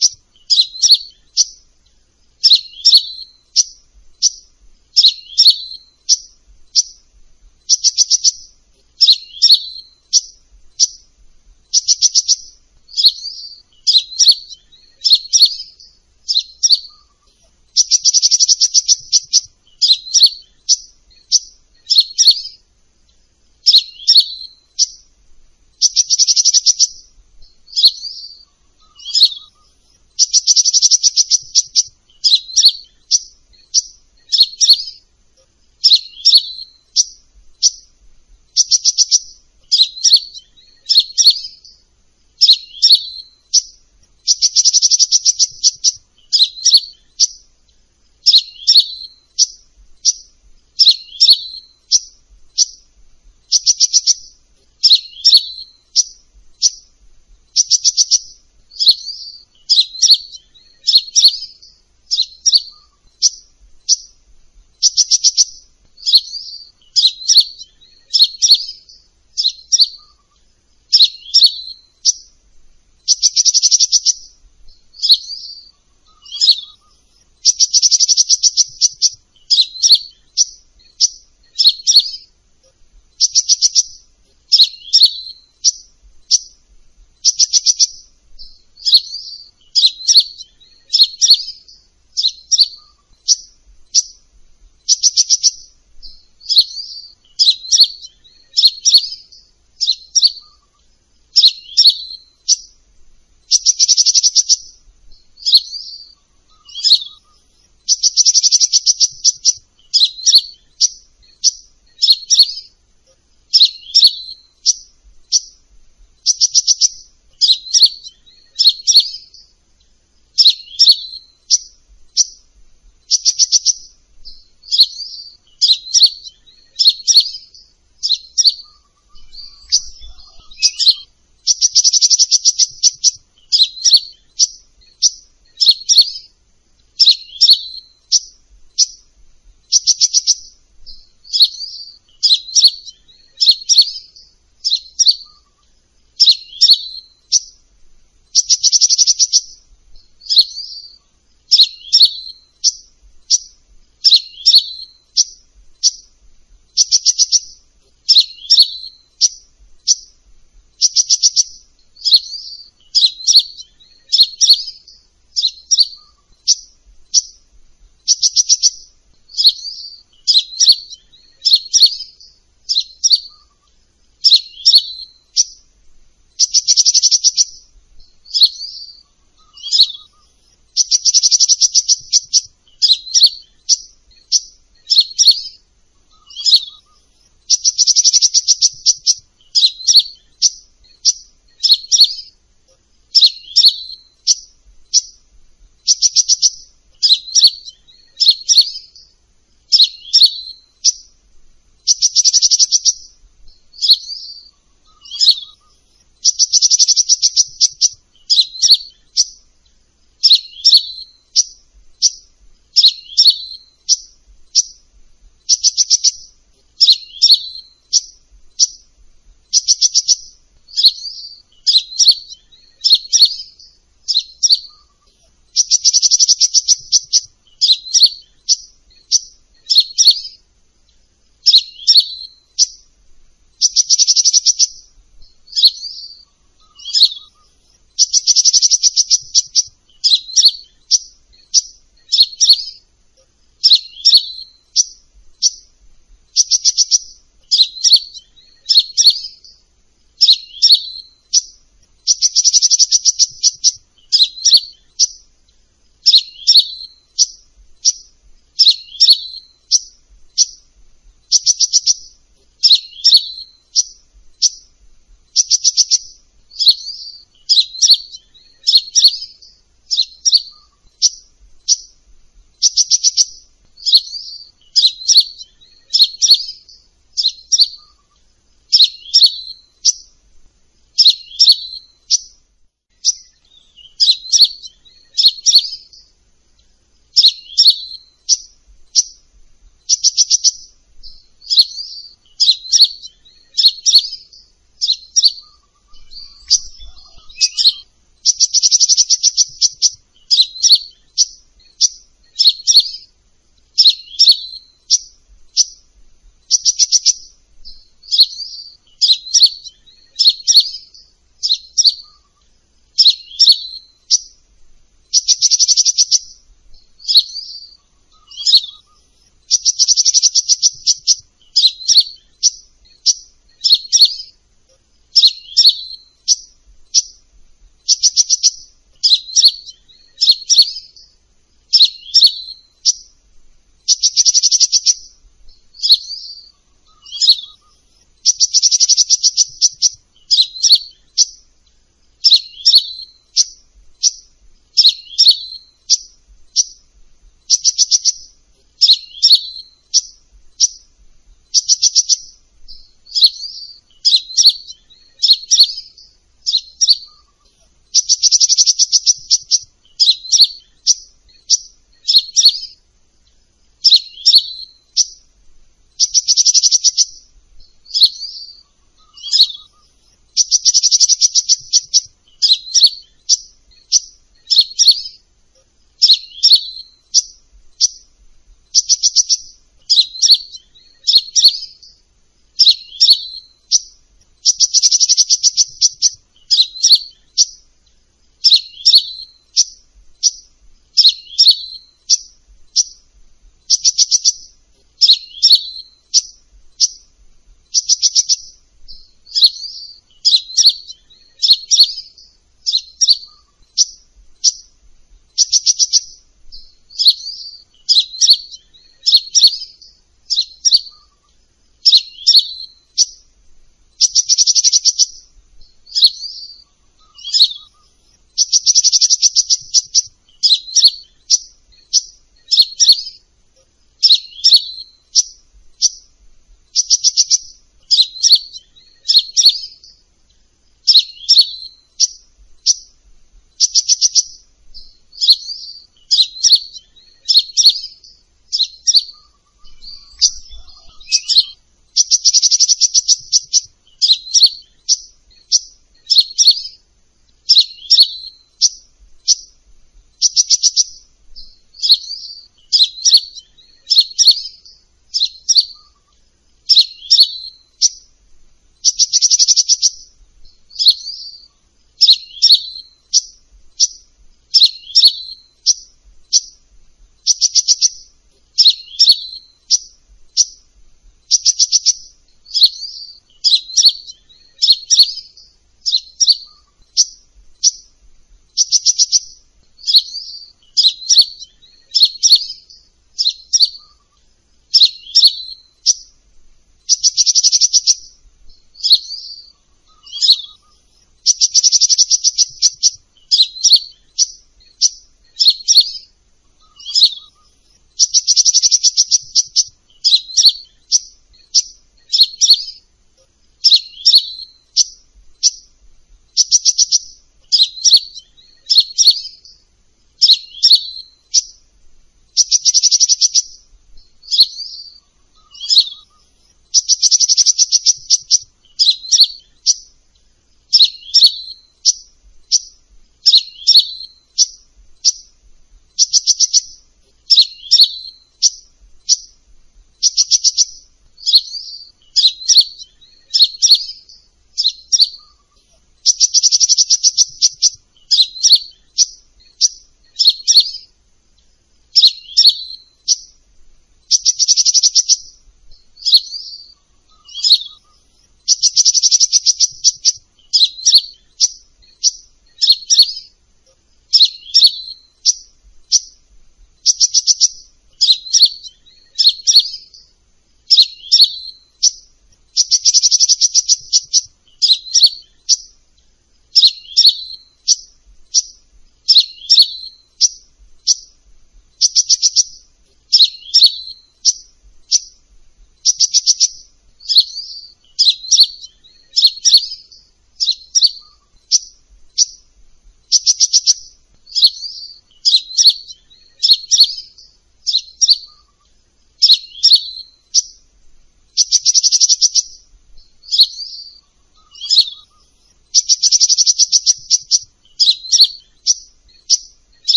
system.